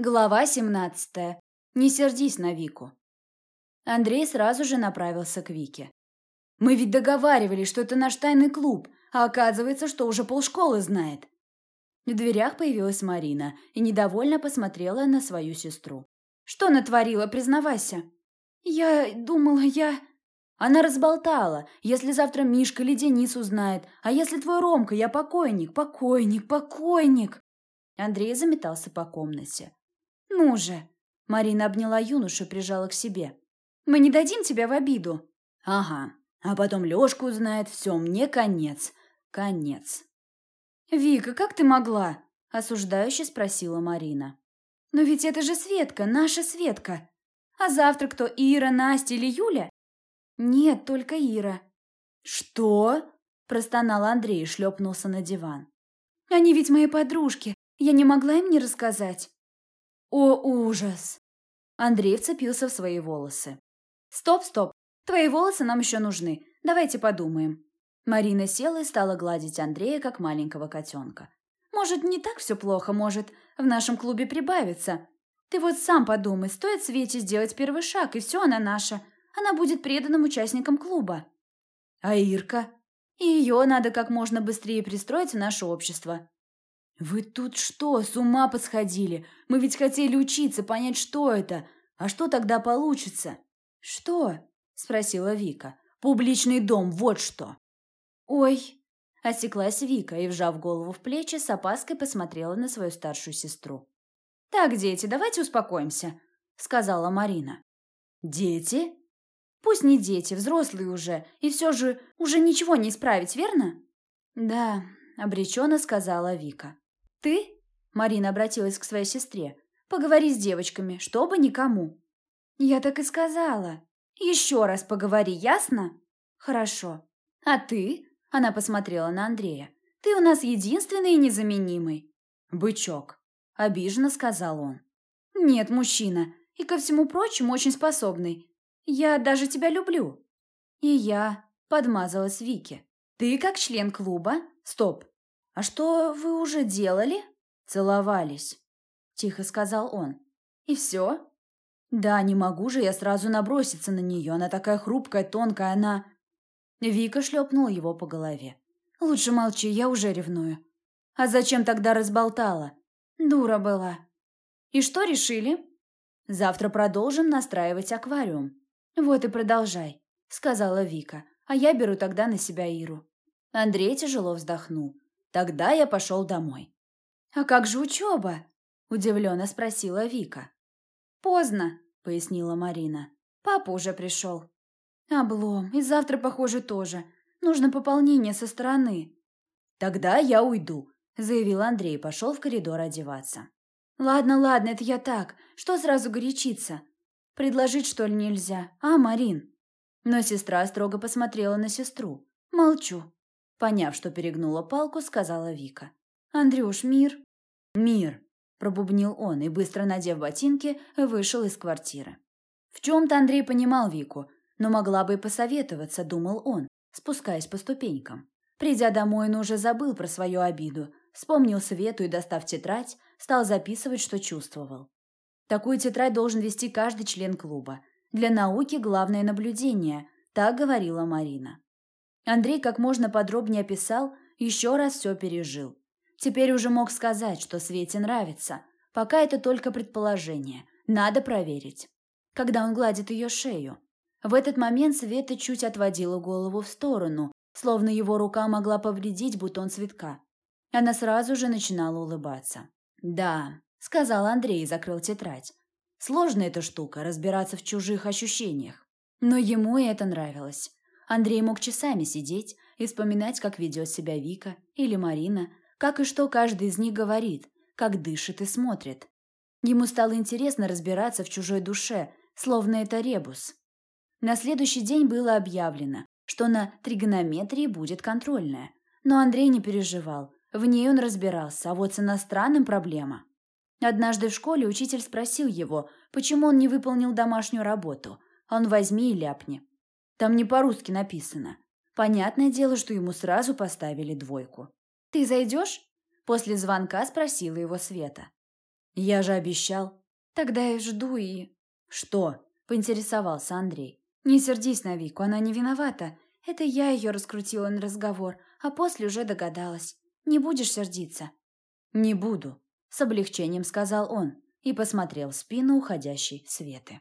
Глава 17. Не сердись на Вику. Андрей сразу же направился к Вике. Мы ведь договаривались, что это наш тайный клуб, а оказывается, что уже полшколы знает. В дверях появилась Марина и недовольно посмотрела на свою сестру. Что натворила, признавайся? Я думала, я Она разболтала. Если завтра Мишка или Денис узнает, а если твой Ромка, я покойник, покойник, покойник. Андрей заметался по комнате. «Ну же!» Марина обняла юношу прижала к себе. «Мы не дадим тебя в обиду!» «Ага, а потом Лёшка узнает, все, мне конец, конец!» «Вика, как ты могла?» – осуждающе спросила Марина. «Но ведь это же Светка, наша Светка! А завтра кто, Ира, Настя или Юля?» «Нет, только Ира». «Что?» – простонал Андрей и шлепнулся на диван. «Они ведь мои подружки, я не могла им не рассказать». О, ужас! Андрей вцепился в свои волосы. Стоп, стоп. Твои волосы нам еще нужны. Давайте подумаем. Марина села и стала гладить Андрея, как маленького котенка. Может, не так все плохо, может, в нашем клубе прибавится. Ты вот сам подумай, стоит Свете сделать первый шаг, и все, она наша. Она будет преданным участником клуба. А Ирка? И ее надо как можно быстрее пристроить в наше общество. «Вы тут что, с ума посходили? Мы ведь хотели учиться, понять, что это. А что тогда получится?» «Что?» – спросила Вика. «Публичный дом, вот что!» «Ой!» – осеклась Вика и, вжав голову в плечи, с опаской посмотрела на свою старшую сестру. «Так, дети, давайте успокоимся», – сказала Марина. «Дети?» «Пусть не дети, взрослые уже, и все же уже ничего не исправить, верно?» «Да», – обреченно сказала Вика. «Ты?» – Марина обратилась к своей сестре. «Поговори с девочками, чтобы никому». «Я так и сказала. Еще раз поговори, ясно?» «Хорошо. А ты?» – она посмотрела на Андрея. «Ты у нас единственный и незаменимый». «Бычок», – обиженно сказал он. «Нет, мужчина, и ко всему прочему очень способный. Я даже тебя люблю». «И я», – подмазалась Вики. «Ты как член клуба? Стоп, «А что вы уже делали?» «Целовались», — тихо сказал он. «И все?» «Да, не могу же я сразу наброситься на нее. Она такая хрупкая, тонкая, она...» Вика шлепнула его по голове. «Лучше молчи, я уже ревную». «А зачем тогда разболтала?» «Дура была». «И что решили?» «Завтра продолжим настраивать аквариум». «Вот и продолжай», — сказала Вика. «А я беру тогда на себя Иру». Андрей тяжело вздохнул. Тогда я пошел домой. «А как же учеба?» – удивленно спросила Вика. «Поздно», – пояснила Марина. «Папа уже пришел». «Облом. И завтра, похоже, тоже. Нужно пополнение со стороны». «Тогда я уйду», – заявил Андрей и пошел в коридор одеваться. «Ладно, ладно, это я так. Что сразу горячиться? Предложить, что ли, нельзя? А, Марин?» Но сестра строго посмотрела на сестру. «Молчу». Поняв, что перегнула палку, сказала Вика. «Андрюш, мир?» «Мир!» – пробубнил он и, быстро надев ботинки, вышел из квартиры. В чем-то Андрей понимал Вику, но могла бы и посоветоваться, думал он, спускаясь по ступенькам. Придя домой, он уже забыл про свою обиду, вспомнил Свету и, достав тетрадь, стал записывать, что чувствовал. Такую тетрадь должен вести каждый член клуба. Для науки главное наблюдение, так говорила Марина. Андрей как можно подробнее описал, еще раз все пережил. Теперь уже мог сказать, что Свете нравится. Пока это только предположение. Надо проверить. Когда он гладит ее шею. В этот момент Света чуть отводила голову в сторону, словно его рука могла повредить бутон цветка. Она сразу же начинала улыбаться. «Да», — сказал Андрей и закрыл тетрадь. «Сложная эта штука — разбираться в чужих ощущениях». Но ему это нравилось. Андрей мог часами сидеть и вспоминать, как ведет себя Вика или Марина, как и что каждый из них говорит, как дышит и смотрит. Ему стало интересно разбираться в чужой душе, словно это ребус. На следующий день было объявлено, что на тригонометрии будет контрольная. Но Андрей не переживал, в ней он разбирался, а вот с иностранным проблема. Однажды в школе учитель спросил его, почему он не выполнил домашнюю работу. Он возьми и ляпни. Там не по-русски написано. Понятное дело, что ему сразу поставили двойку. «Ты зайдешь?» После звонка спросила его Света. Я же обещал. Тогда я жду и... Что? Поинтересовался Андрей. Не сердись на Вику, она не виновата. Это я ее раскрутила на разговор, а после уже догадалась. Не будешь сердиться? Не буду, с облегчением сказал он и посмотрел в спину уходящей Светы.